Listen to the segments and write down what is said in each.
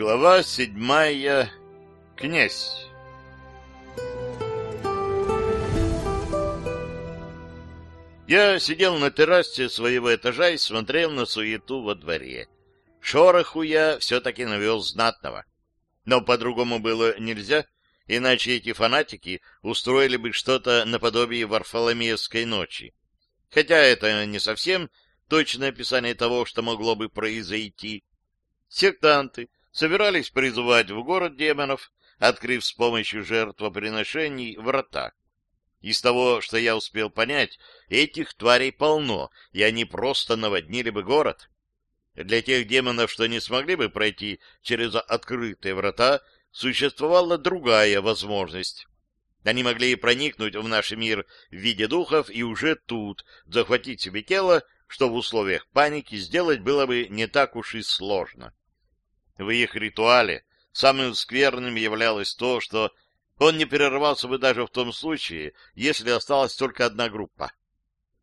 Глава седьмая. Князь. Я сидел на террасе своего этажа и смотрел на суету во дворе. Шороху я все-таки навел знатного. Но по-другому было нельзя, иначе эти фанатики устроили бы что-то наподобие Варфоломеевской ночи. Хотя это не совсем точное описание того, что могло бы произойти. Сектанты собирались призывать в город демонов, открыв с помощью жертвоприношений врата. Из того, что я успел понять, этих тварей полно, и они просто наводнили бы город. Для тех демонов, что не смогли бы пройти через открытые врата, существовала другая возможность. Они могли проникнуть в наш мир в виде духов и уже тут захватить себе тело, что в условиях паники сделать было бы не так уж и сложно. В их ритуале самым скверным являлось то, что он не прерывался бы даже в том случае, если осталась только одна группа.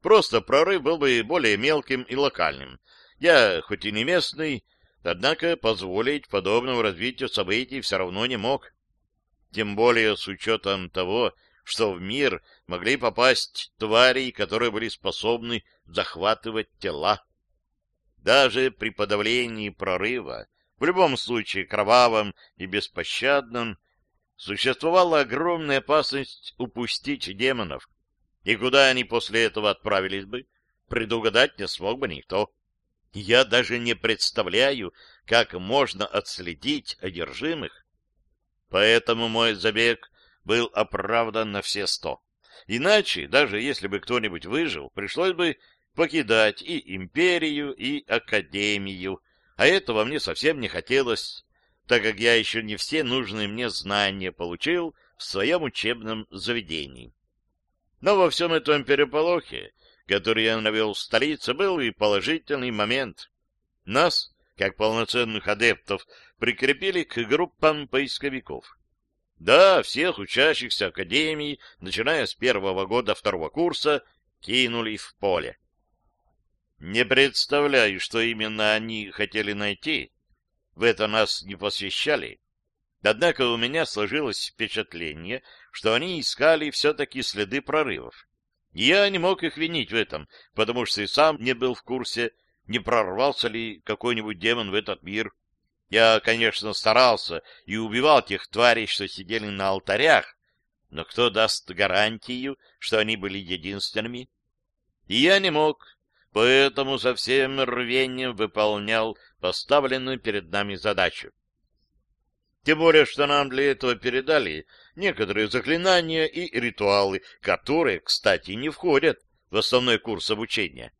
Просто прорыв был бы более мелким и локальным. Я, хоть и не местный, однако позволить подобному развитию событий все равно не мог. Тем более с учетом того, что в мир могли попасть твари, которые были способны захватывать тела. Даже при подавлении прорыва, в любом случае кровавом и беспощадном, существовала огромная опасность упустить демонов, и куда они после этого отправились бы, предугадать не смог бы никто. Я даже не представляю, как можно отследить одержимых. Поэтому мой забег был оправдан на все сто. Иначе, даже если бы кто-нибудь выжил, пришлось бы покидать и империю, и академию, а этого мне совсем не хотелось так как я еще не все нужные мне знания получил в своем учебном заведении. Но во всем этом переполохе, который я навел в столице, был и положительный момент. Нас, как полноценных адептов, прикрепили к группам поисковиков. Да, всех учащихся академии, начиная с первого года второго курса, кинули в поле. Не представляю, что именно они хотели найти, в это нас не посвящали. Однако у меня сложилось впечатление, что они искали все-таки следы прорывов. Я не мог их винить в этом, потому что и сам не был в курсе, не прорвался ли какой-нибудь демон в этот мир. Я, конечно, старался и убивал тех тварей, что сидели на алтарях, но кто даст гарантию, что они были единственными? И я не мог, поэтому со всем рвением выполнял поставленную перед нами задачу. Тем более, что нам для этого передали некоторые заклинания и ритуалы, которые, кстати, не входят в основной курс обучения.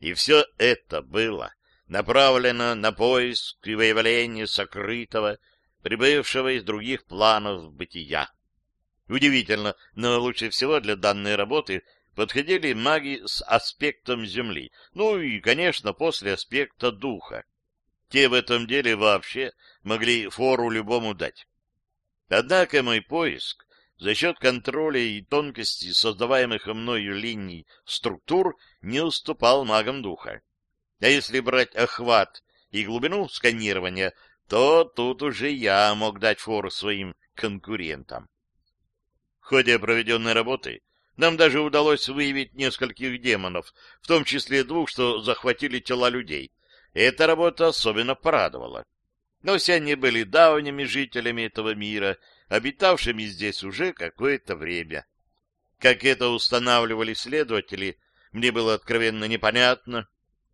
И все это было направлено на поиск и выявление сокрытого, прибывшего из других планов бытия. Удивительно, но лучше всего для данной работы подходили маги с аспектом Земли, ну и, конечно, после аспекта духа. Те в этом деле вообще могли фору любому дать. Однако мой поиск за счет контроля и тонкости создаваемых мною линий структур не уступал магам духа. А если брать охват и глубину сканирования, то тут уже я мог дать фору своим конкурентам. В ходе проведенной работы нам даже удалось выявить нескольких демонов, в том числе двух, что захватили тела людей. Эта работа особенно порадовала. Но все они были давними жителями этого мира, обитавшими здесь уже какое-то время. Как это устанавливали следователи, мне было откровенно непонятно,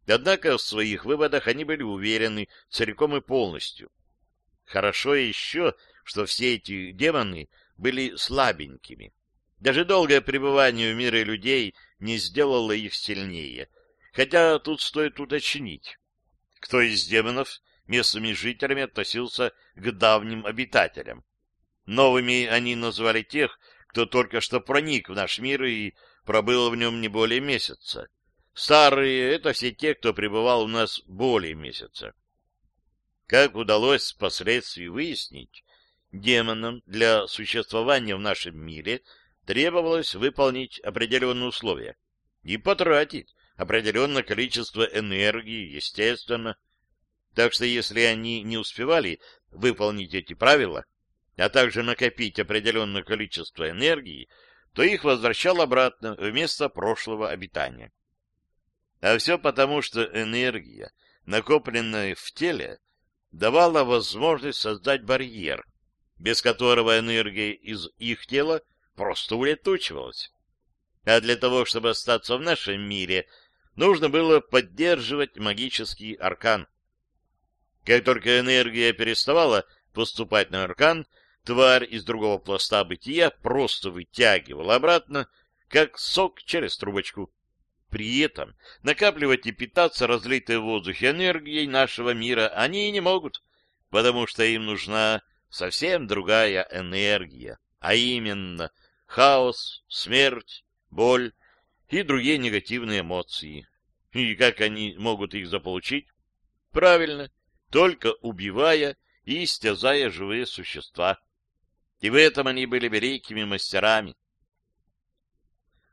однако в своих выводах они были уверены целиком и полностью. Хорошо еще, что все эти демоны были слабенькими. Даже долгое пребывание в мире людей не сделало их сильнее. Хотя тут стоит уточнить, кто из демонов местными жителями относился к давним обитателям. Новыми они назвали тех, кто только что проник в наш мир и пробыл в нем не более месяца. Старые — это все те, кто пребывал у нас более месяца. Как удалось впоследствии выяснить, демонам для существования в нашем мире — требовалось выполнить определенные условия и потратить определенное количество энергии, естественно. Так что если они не успевали выполнить эти правила, а также накопить определенное количество энергии, то их возвращал обратно в место прошлого обитания. А все потому, что энергия, накопленная в теле, давала возможность создать барьер, без которого энергия из их тела просто улетучивалась. А для того, чтобы остаться в нашем мире, нужно было поддерживать магический аркан. Как только энергия переставала поступать на аркан, тварь из другого пласта бытия просто вытягивала обратно, как сок через трубочку. При этом накапливать и питаться разлитой в воздухе энергией нашего мира они не могут, потому что им нужна совсем другая энергия, а именно хаос, смерть, боль и другие негативные эмоции. И как они могут их заполучить? Правильно, только убивая и истязая живые существа. И в этом они были великими мастерами.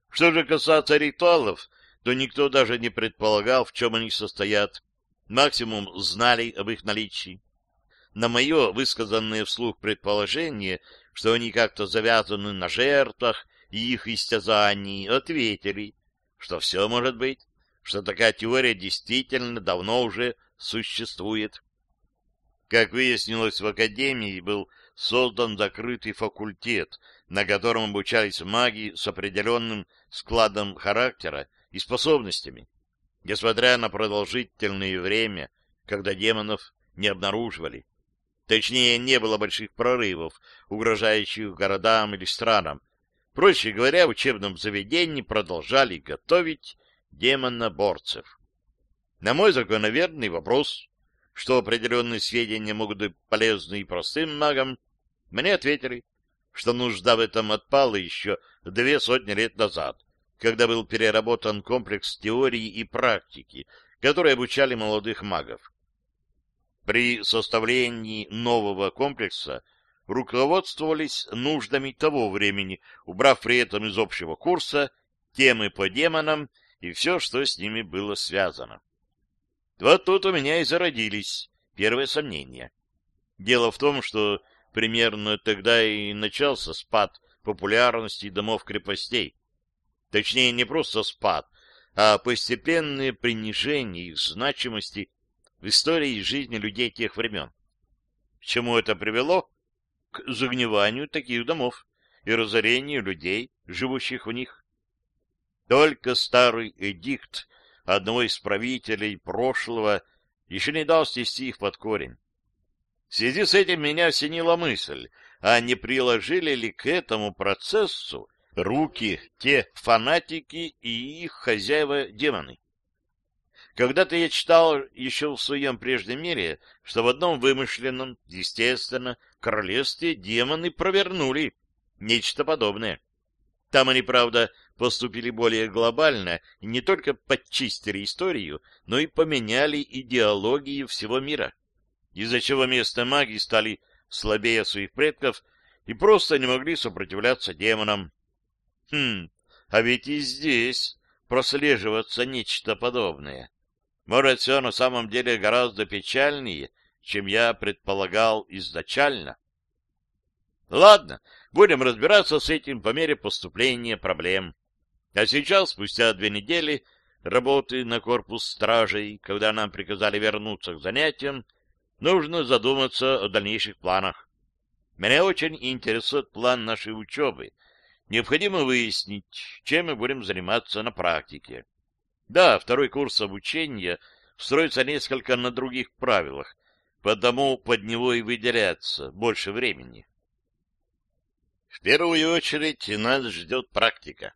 Что же касается ритуалов, то никто даже не предполагал, в чем они состоят. Максимум знали об их наличии. На мое высказанное вслух предположение, что они как-то завязаны на жертвах и их истязании, ответили, что все может быть, что такая теория действительно давно уже существует. Как выяснилось, в Академии был создан закрытый факультет, на котором обучались маги с определенным складом характера и способностями. Несмотря на продолжительное время, когда демонов не обнаруживали. Точнее, не было больших прорывов, угрожающих городам или странам. Проще говоря, в учебном заведении продолжали готовить демоноборцев. На мой закономерный вопрос, что определенные сведения могут быть полезны и простым магам, мне ответили, что нужда в этом отпала еще две сотни лет назад, когда был переработан комплекс теории и практики, которые обучали молодых магов. При составлении нового комплекса руководствовались нуждами того времени, убрав при этом из общего курса темы по демонам и все, что с ними было связано. Вот тут у меня и зародились первые сомнения. Дело в том, что примерно тогда и начался спад популярности домов-крепостей. Точнее, не просто спад, а постепенное принижение их значимости в истории жизни людей тех времен. К чему это привело? К загниванию таких домов и разорению людей, живущих в них. Только старый эдикт одного из правителей прошлого еще не дал снести их под корень. В связи с этим меня осенила мысль, а не приложили ли к этому процессу руки те фанатики и их хозяева-демоны? Когда-то я читал еще в своем прежнем мире, что в одном вымышленном, естественно, королевстве демоны провернули нечто подобное. Там они, правда, поступили более глобально и не только подчистили историю, но и поменяли идеологию всего мира, из-за чего местные маги стали слабее своих предков и просто не могли сопротивляться демонам. Хм, а ведь и здесь прослеживается нечто подобное. Может, все на самом деле гораздо печальнее, чем я предполагал изначально. Ладно, будем разбираться с этим по мере поступления проблем. А сейчас, спустя две недели работы на корпус стражей, когда нам приказали вернуться к занятиям, нужно задуматься о дальнейших планах. Меня очень интересует план нашей учебы. Необходимо выяснить, чем мы будем заниматься на практике. Да, второй курс обучения строится несколько на других правилах, потому под него и выделяется больше времени. В первую очередь нас ждет практика.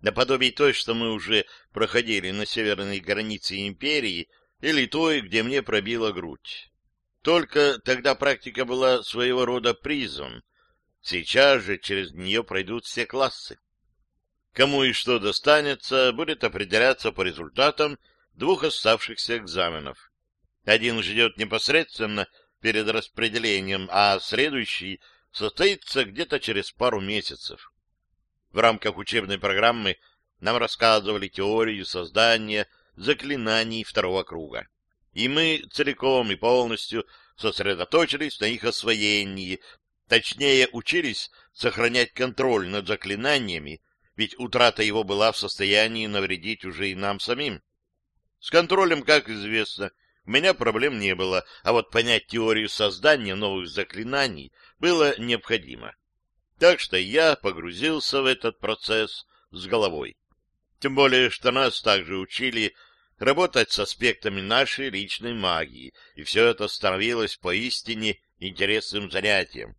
Наподобие той, что мы уже проходили на северной границе империи, или той, где мне пробила грудь. Только тогда практика была своего рода призом. Сейчас же через нее пройдут все классы. Кому и что достанется, будет определяться по результатам двух оставшихся экзаменов. Один ждет непосредственно перед распределением, а следующий состоится где-то через пару месяцев. В рамках учебной программы нам рассказывали теорию создания заклинаний второго круга. и мы целиком и полностью сосредоточились на их освоении, точнее учились сохранять контроль над заклинаниями, ведь утрата его была в состоянии навредить уже и нам самим. С контролем, как известно, у меня проблем не было, а вот понять теорию создания новых заклинаний было необходимо. Так что я погрузился в этот процесс с головой. Тем более, что нас также учили работать с аспектами нашей личной магии, и все это становилось поистине интересным занятием.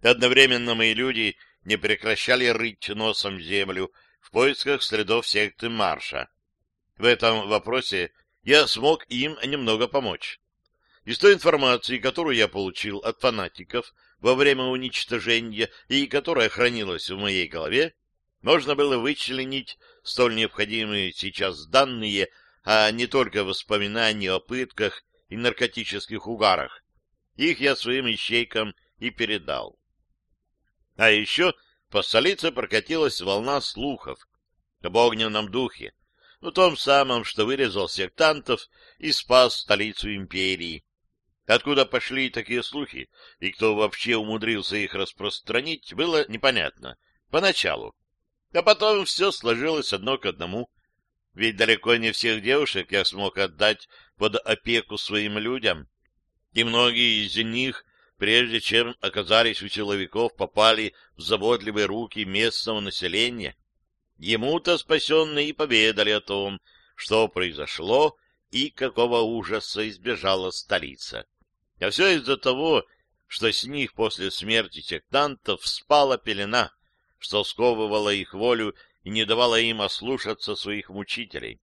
Одновременно мои люди не прекращали рыть носом землю в поисках следов секты Марша. В этом вопросе я смог им немного помочь. Из той информации, которую я получил от фанатиков во время уничтожения и которая хранилась в моей голове, можно было вычленить столь необходимые сейчас данные а не только воспоминания о пытках и наркотических угарах. Их я своим ищейкам и передал. А еще по столице прокатилась волна слухов об огненном духе, ну, том самом, что вырезал сектантов и спас столицу империи. Откуда пошли такие слухи, и кто вообще умудрился их распространить, было непонятно. Поначалу. А потом все сложилось одно к одному ведь далеко не всех девушек я смог отдать под опеку своим людям, и многие из них, прежде чем оказались у силовиков, попали в заботливые руки местного населения. Ему-то спасенные и поведали о том, что произошло и какого ужаса избежала столица. А все из-за того, что с них после смерти сектантов спала пелена, что сковывала их волю и не давала им ослушаться своих мучителей.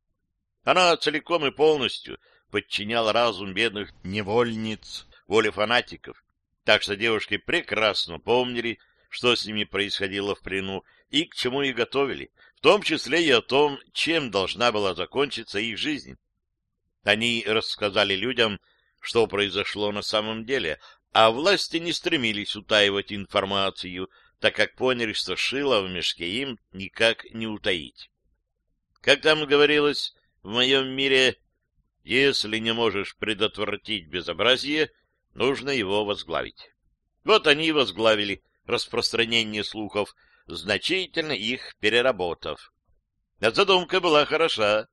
Она целиком и полностью подчиняла разум бедных невольниц воле фанатиков, так что девушки прекрасно помнили, что с ними происходило в плену и к чему их готовили, в том числе и о том, чем должна была закончиться их жизнь. Они рассказали людям, что произошло на самом деле, а власти не стремились утаивать информацию, так как поняли, что шило в мешке им никак не утаить. Как там говорилось в моем мире, если не можешь предотвратить безобразие, нужно его возглавить. Вот они и возглавили распространение слухов, значительно их переработав. А задумка была хороша.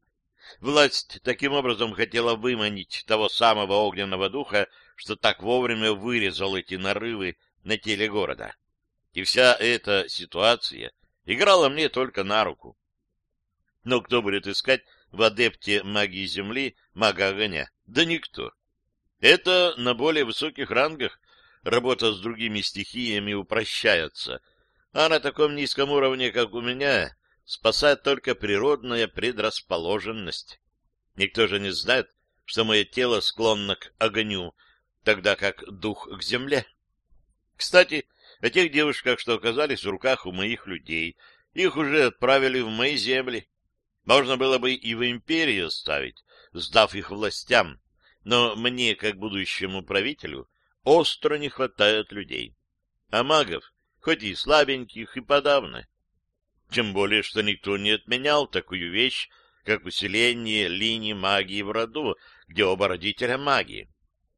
Власть таким образом хотела выманить того самого огненного духа, что так вовремя вырезал эти нарывы на теле города. И вся эта ситуация играла мне только на руку. Но кто будет искать в адепте магии Земли мага огня? Да никто. Это на более высоких рангах работа с другими стихиями упрощается, а на таком низком уровне, как у меня, спасает только природная предрасположенность. Никто же не знает, что мое тело склонно к огню, тогда как дух к земле. Кстати, о тех девушках, что оказались в руках у моих людей. Их уже отправили в мои земли. Можно было бы и в империю оставить, сдав их властям, но мне, как будущему правителю, остро не хватает людей. А магов, хоть и слабеньких, и подавно. Тем более, что никто не отменял такую вещь, как усиление линии магии в роду, где оба родителя магии.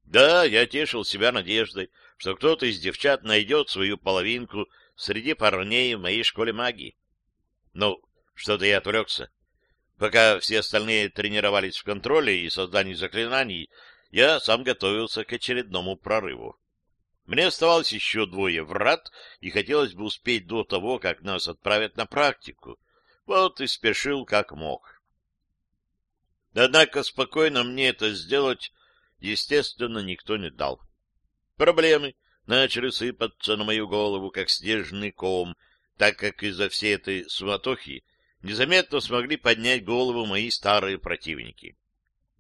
Да, я тешил себя надеждой, что кто-то из девчат найдет свою половинку среди парней в моей школе магии. Ну, что-то я отвлекся. Пока все остальные тренировались в контроле и создании заклинаний, я сам готовился к очередному прорыву. Мне оставалось еще двое врат, и хотелось бы успеть до того, как нас отправят на практику. Вот и спешил как мог. Однако спокойно мне это сделать, естественно, никто не дал. Проблемы начали сыпаться на мою голову, как снежный ком, так как из-за всей этой суматохи незаметно смогли поднять голову мои старые противники.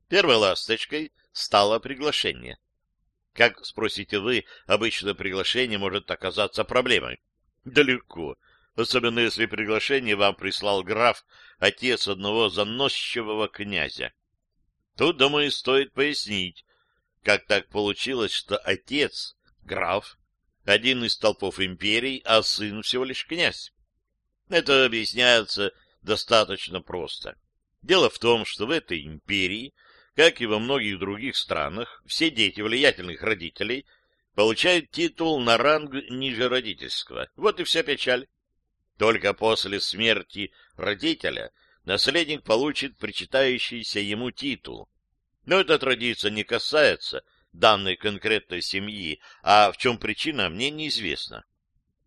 Первой ласточкой стало приглашение. Как, спросите вы, обычно приглашение может оказаться проблемой? Далеко, особенно если приглашение вам прислал граф, отец одного заносчивого князя. Тут, думаю, стоит пояснить, как так получилось, что отец, граф, один из толпов империи, а сын всего лишь князь? Это объясняется достаточно просто. Дело в том, что в этой империи как и во многих других странах, все дети влиятельных родителей получают титул на ранг ниже родительского. Вот и вся печаль. Только после смерти родителя наследник получит причитающийся ему титул. Но эта традиция не касается данной конкретной семьи, а в чем причина, мне неизвестно.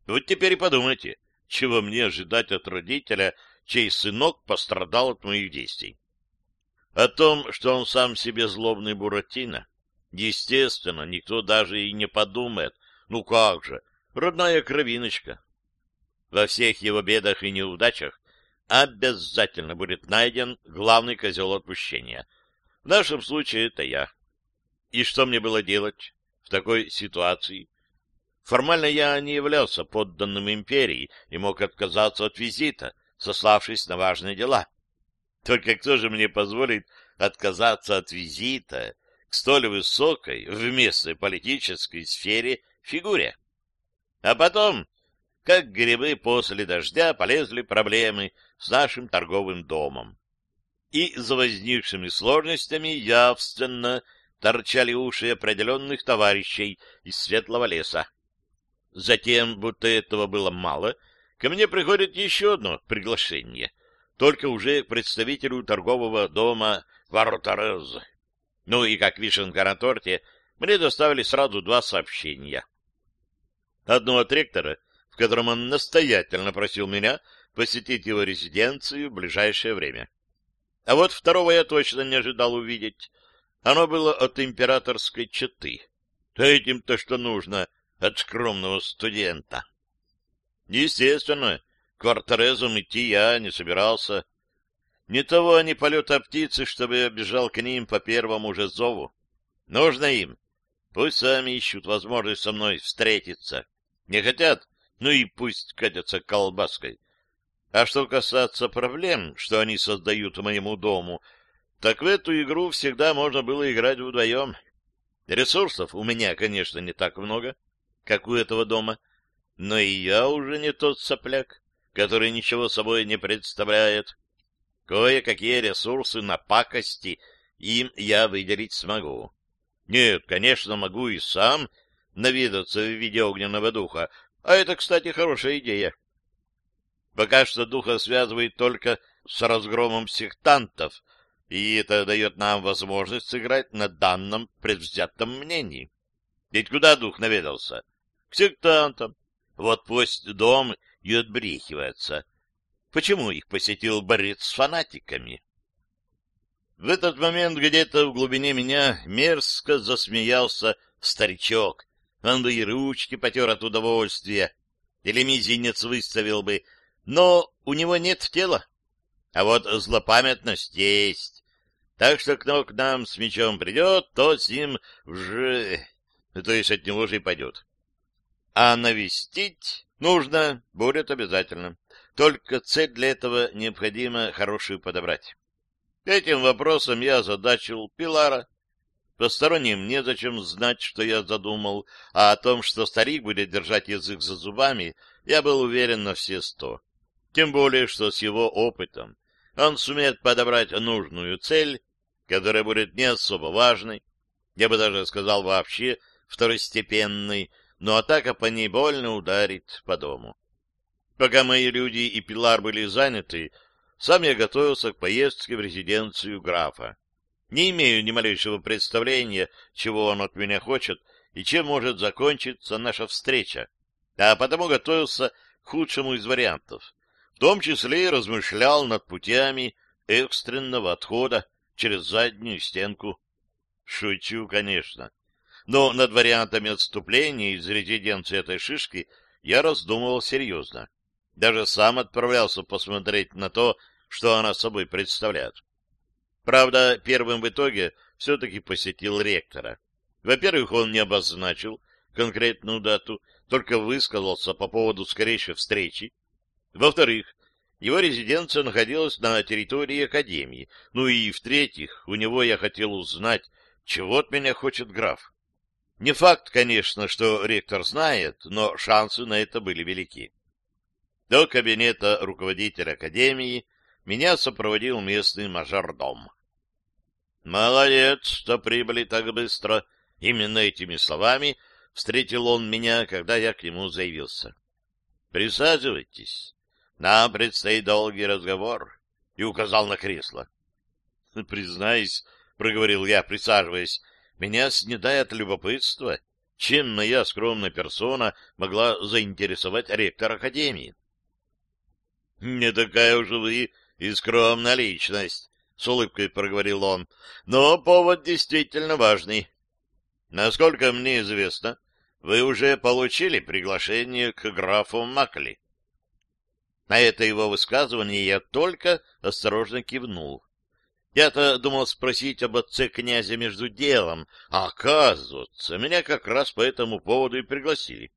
Вот теперь и подумайте, чего мне ожидать от родителя, чей сынок пострадал от моих действий. О том, что он сам себе злобный Буратино, естественно, никто даже и не подумает. Ну как же, родная кровиночка. Во всех его бедах и неудачах обязательно будет найден главный козел отпущения. В нашем случае это я. И что мне было делать в такой ситуации? Формально я не являлся подданным империи и мог отказаться от визита, сославшись на важные дела. Только кто же мне позволит отказаться от визита к столь высокой в местной политической сфере фигуре? А потом, как грибы после дождя, полезли проблемы с нашим торговым домом. И за возникшими сложностями явственно торчали уши определенных товарищей из светлого леса. Затем, будто этого было мало, ко мне приходит еще одно приглашение, только уже к представителю торгового дома Варотарез. Ну и как вишенка на торте, мне доставили сразу два сообщения. Одно от ректора, в котором он настоятельно просил меня посетить его резиденцию в ближайшее время. А вот второго я точно не ожидал увидеть. Оно было от императорской четы. Этим-то что нужно от скромного студента. Естественно, к Вартерезам идти я не собирался. Ни того, ни полета птицы, чтобы я бежал к ним по первому же зову. Нужно им. Пусть сами ищут возможность со мной встретиться. Не хотят? Ну и пусть катятся колбаской. А что касается проблем, что они создают моему дому, так в эту игру всегда можно было играть вдвоем. Ресурсов у меня, конечно, не так много, как у этого дома, но и я уже не тот сопляк, который ничего собой не представляет. Кое-какие ресурсы на пакости им я выделить смогу. Нет, конечно, могу и сам навидаться в виде огненного духа, а это, кстати, хорошая идея. Пока что духа связывает только с разгромом сектантов, и это дает нам возможность сыграть на данном предвзятом мнении. Ведь куда дух наведался? к сектантам. Вот пусть дом и отбрехивается. Почему их посетил борец с фанатиками? В этот момент где-то в глубине меня мерзко засмеялся старичок. Он бы и ручки потер от удовольствия, или мизинец выставил бы, но у него нет тела. А вот злопамятность есть. Так что кто к нам с мечом придет, то с ним уже... То есть от него же и пойдет. А навестить нужно будет обязательно. Только цель для этого необходимо хорошую подобрать. Этим вопросом я задачил Пилара. Посторонним незачем знать, что я задумал, а о том, что старик будет держать язык за зубами, я был уверен на все сто. Тем более, что с его опытом он сумеет подобрать нужную цель, которая будет не особо важной, я бы даже сказал вообще второстепенной, но атака по ней больно ударит по дому. Пока мои люди и Пилар были заняты, сам я готовился к поездке в резиденцию графа. Не имею ни малейшего представления, чего он от меня хочет и чем может закончиться наша встреча, а потому готовился к худшему из вариантов. В том числе и размышлял над путями экстренного отхода через заднюю стенку. Шучу, конечно но над вариантами отступления из резиденции этой шишки я раздумывал серьезно. Даже сам отправлялся посмотреть на то, что она собой представляет. Правда, первым в итоге все-таки посетил ректора. Во-первых, он не обозначил конкретную дату, только высказался по поводу скорейшей встречи. Во-вторых, его резиденция находилась на территории Академии. Ну и в-третьих, у него я хотел узнать, чего от меня хочет граф. Не факт, конечно, что ректор знает, но шансы на это были велики. До кабинета руководителя академии меня сопроводил местный мажордом. Молодец, что прибыли так быстро. Именно этими словами встретил он меня, когда я к нему заявился. Присаживайтесь. Нам предстоит долгий разговор. И указал на кресло. Признаюсь, проговорил я, присаживаясь, меня снедает любопытство, чем моя скромная персона могла заинтересовать ректор Академии. — Не такая уж вы и скромная личность, — с улыбкой проговорил он, — но повод действительно важный. Насколько мне известно, вы уже получили приглашение к графу Макли. На это его высказывание я только осторожно кивнул. Я-то думал спросить об отце князя между делом, а оказывается, меня как раз по этому поводу и пригласили.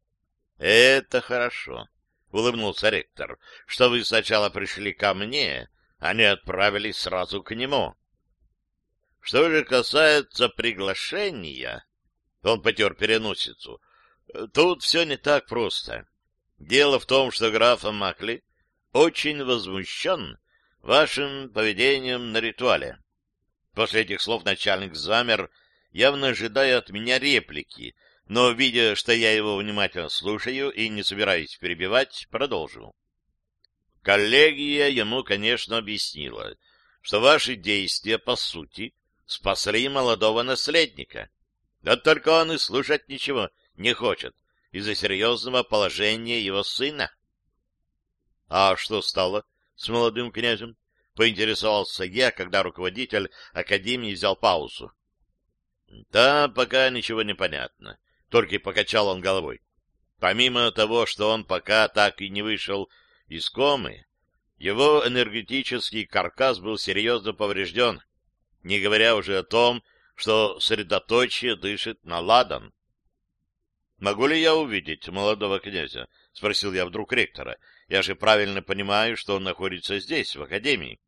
— Это хорошо, — улыбнулся ректор, — что вы сначала пришли ко мне, а не отправились сразу к нему. Что же касается приглашения, он потер переносицу, тут все не так просто. Дело в том, что граф Макли очень возмущен вашим поведением на ритуале. После этих слов начальник замер, явно ожидая от меня реплики, но, видя, что я его внимательно слушаю и не собираюсь перебивать, продолжил. Коллегия ему, конечно, объяснила, что ваши действия, по сути, спасли молодого наследника. Да только он и слушать ничего не хочет из-за серьезного положения его сына. — А что стало с молодым князем? — поинтересовался я, когда руководитель академии взял паузу. — Да, пока ничего не понятно. Только покачал он головой. Помимо того, что он пока так и не вышел из комы, его энергетический каркас был серьезно поврежден, не говоря уже о том, что средоточие дышит на ладан. «Могу ли я увидеть молодого князя?» — спросил я вдруг ректора. «Я же правильно понимаю, что он находится здесь, в академии».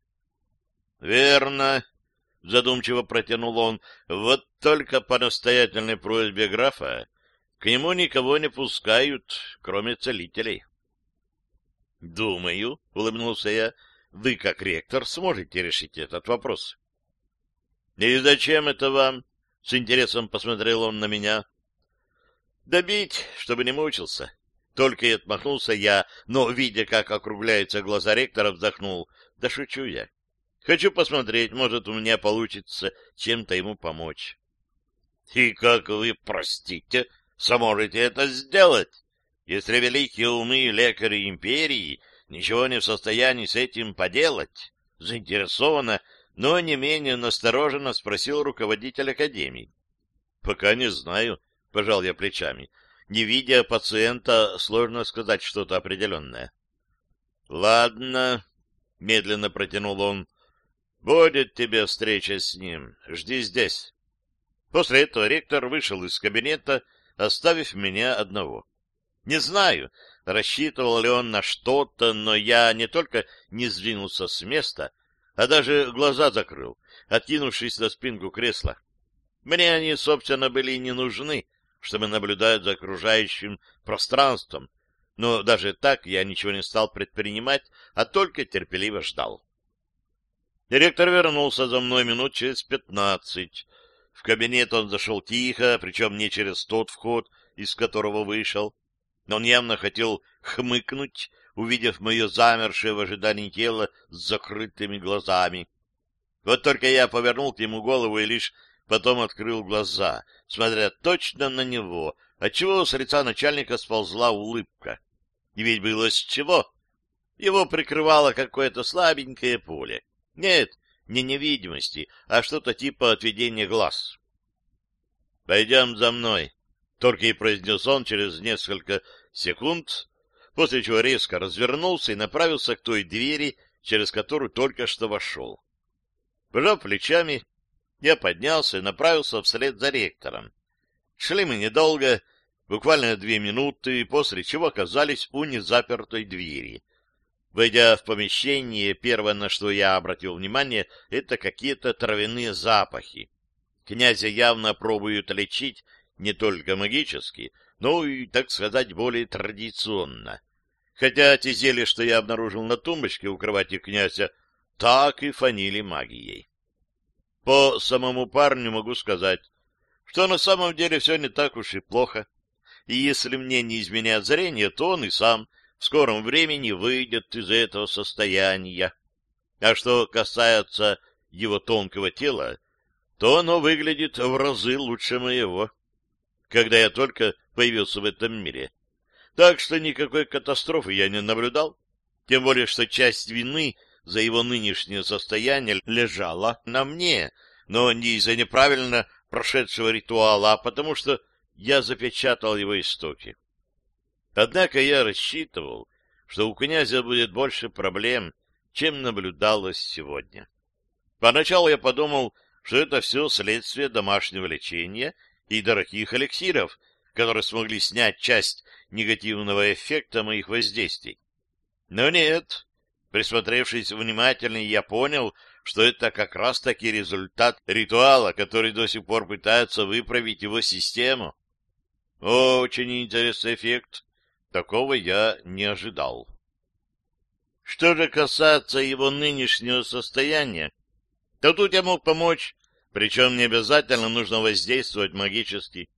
«Верно», — задумчиво протянул он. «Вот только по настоятельной просьбе графа к нему никого не пускают, кроме целителей». «Думаю», — улыбнулся я, — «вы, как ректор, сможете решить этот вопрос». «И зачем это вам?» — с интересом посмотрел он на меня. «Добить, чтобы не мучился». Только и отмахнулся я, но, видя, как округляются глаза ректора, вздохнул. «Да шучу я. Хочу посмотреть, может, у меня получится чем-то ему помочь». «И как вы, простите, сможете это сделать?» если великие умы лекари империи ничего не в состоянии с этим поделать? Заинтересованно, но не менее настороженно спросил руководитель академии. — Пока не знаю, — пожал я плечами. Не видя пациента, сложно сказать что-то определенное. — Ладно, — медленно протянул он, — будет тебе встреча с ним. Жди здесь. После этого ректор вышел из кабинета, оставив меня одного. Не знаю, рассчитывал ли он на что-то, но я не только не сдвинулся с места, а даже глаза закрыл, откинувшись на спинку кресла. Мне они, собственно, были не нужны, чтобы наблюдать за окружающим пространством, но даже так я ничего не стал предпринимать, а только терпеливо ждал. Директор вернулся за мной минут через пятнадцать. В кабинет он зашел тихо, причем не через тот вход, из которого вышел он явно хотел хмыкнуть, увидев мое замершее в ожидании тело с закрытыми глазами. Вот только я повернул к нему голову и лишь потом открыл глаза, смотря точно на него, отчего с лица начальника сползла улыбка. И ведь было с чего. Его прикрывало какое-то слабенькое поле. Нет, не невидимости, а что-то типа отведения глаз. — Пойдем за мной, — только и произнес он через несколько секунд, после чего резко развернулся и направился к той двери, через которую только что вошел. Пожав плечами, я поднялся и направился вслед за ректором. Шли мы недолго, буквально две минуты, после чего оказались у незапертой двери. Войдя в помещение, первое, на что я обратил внимание, это какие-то травяные запахи. Князя явно пробуют лечить не только магически, но и, так сказать, более традиционно. Хотя те зелья, что я обнаружил на тумбочке у кровати князя, так и фанили магией. По самому парню могу сказать, что на самом деле все не так уж и плохо. И если мне не изменяет зрение, то он и сам в скором времени выйдет из этого состояния. А что касается его тонкого тела, то оно выглядит в разы лучше моего, когда я только появился в этом мире. Так что никакой катастрофы я не наблюдал, тем более что часть вины за его нынешнее состояние лежала на мне, но не из-за неправильно прошедшего ритуала, а потому что я запечатал его истоки. Однако я рассчитывал, что у князя будет больше проблем, чем наблюдалось сегодня. Поначалу я подумал, что это все следствие домашнего лечения и дорогих эликсиров, которые смогли снять часть негативного эффекта моих воздействий. Но нет, присмотревшись внимательнее, я понял, что это как раз-таки результат ритуала, который до сих пор пытается выправить его систему. Очень интересный эффект. Такого я не ожидал. Что же касается его нынешнего состояния, то тут я мог помочь, причем не обязательно нужно воздействовать магически.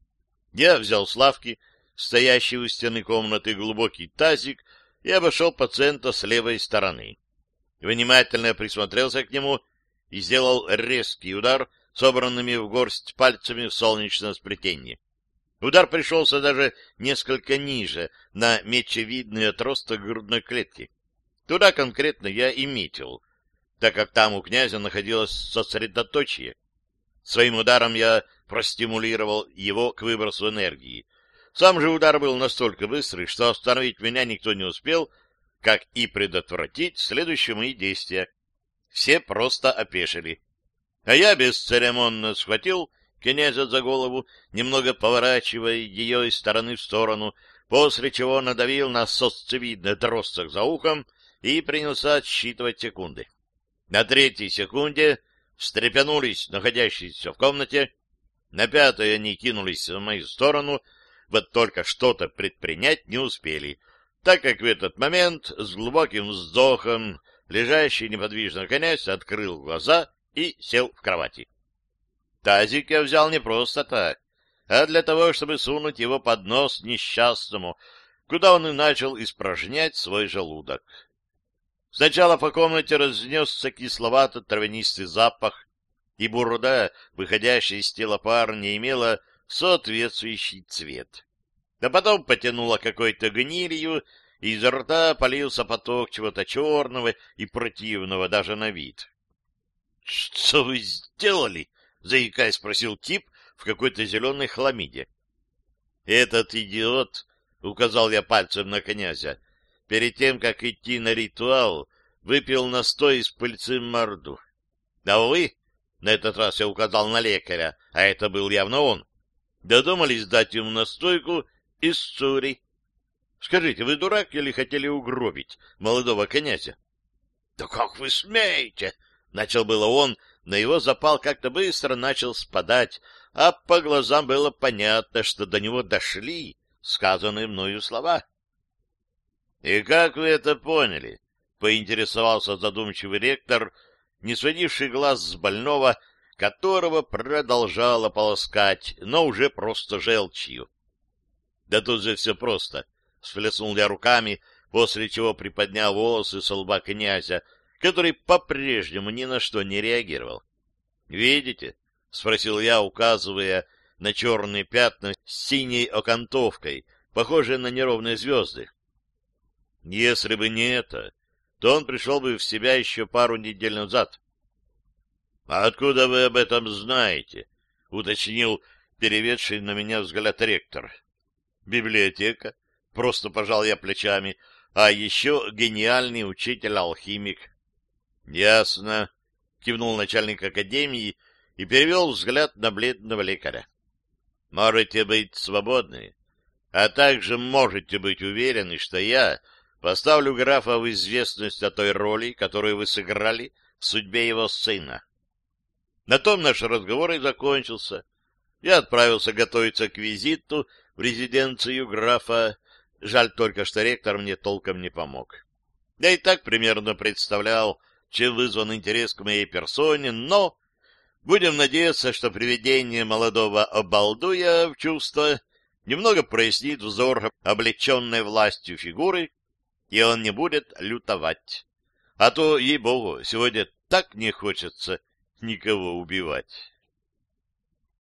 Я взял с лавки, стоящий у стены комнаты, глубокий тазик и обошел пациента с левой стороны. Внимательно присмотрелся к нему и сделал резкий удар собранными в горсть пальцами в солнечном сплетении. Удар пришелся даже несколько ниже, на мечевидный отросток грудной клетки. Туда конкретно я и метил, так как там у князя находилось сосредоточие. Своим ударом я простимулировал его к выбросу энергии. Сам же удар был настолько быстрый, что остановить меня никто не успел, как и предотвратить следующие мои действия. Все просто опешили. А я бесцеремонно схватил князя за голову, немного поворачивая ее из стороны в сторону, после чего надавил на сосцевидный отросток за ухом и принялся отсчитывать секунды. На третьей секунде встрепенулись находящиеся в комнате, на пятой они кинулись в мою сторону, вот только что-то предпринять не успели, так как в этот момент с глубоким вздохом лежащий неподвижно князь открыл глаза и сел в кровати. Тазик я взял не просто так, а для того, чтобы сунуть его под нос несчастному, куда он и начал испражнять свой желудок. Сначала по комнате разнесся кисловато-травянистый запах, и бурда, выходящая из тела парня, имела соответствующий цвет. А потом потянуло какой-то гнилью, и изо рта полился поток чего-то черного и противного даже на вид. — Что вы сделали? — заикаясь спросил тип в какой-то зеленой хламиде. — Этот идиот, — указал я пальцем на князя, перед тем, как идти на ритуал, выпил настой из пыльцы морду. А вы, на этот раз я указал на лекаря, а это был явно он, додумались дать ему настойку из цури. Скажите, вы дурак или хотели угробить молодого князя? — Да как вы смеете? — начал было он, но его запал как-то быстро начал спадать, а по глазам было понятно, что до него дошли сказанные мною слова. — И как вы это поняли? — поинтересовался задумчивый ректор, не сводивший глаз с больного, которого продолжало полоскать, но уже просто желчью. — Да тут же все просто, — сфлеснул я руками, после чего приподнял волосы со лба князя, который по-прежнему ни на что не реагировал. — Видите? — спросил я, указывая на черные пятна с синей окантовкой, похожие на неровные звезды. — Если бы не это, то он пришел бы в себя еще пару недель назад. — А откуда вы об этом знаете? — уточнил переведший на меня взгляд ректор. — Библиотека. Просто пожал я плечами. А еще гениальный учитель-алхимик. — Ясно. — кивнул начальник академии и перевел взгляд на бледного лекаря. — Можете быть свободны, а также можете быть уверены, что я Поставлю графа в известность о той роли, которую вы сыграли в судьбе его сына. На том наш разговор и закончился. Я отправился готовиться к визиту в резиденцию графа. Жаль только, что ректор мне толком не помог. Я и так примерно представлял, чем вызван интерес к моей персоне, но Будем надеяться, что приведение молодого обалдуя в чувство немного прояснит взор облеченной властью фигуры, и он не будет лютовать. А то, ей-богу, сегодня так не хочется никого убивать.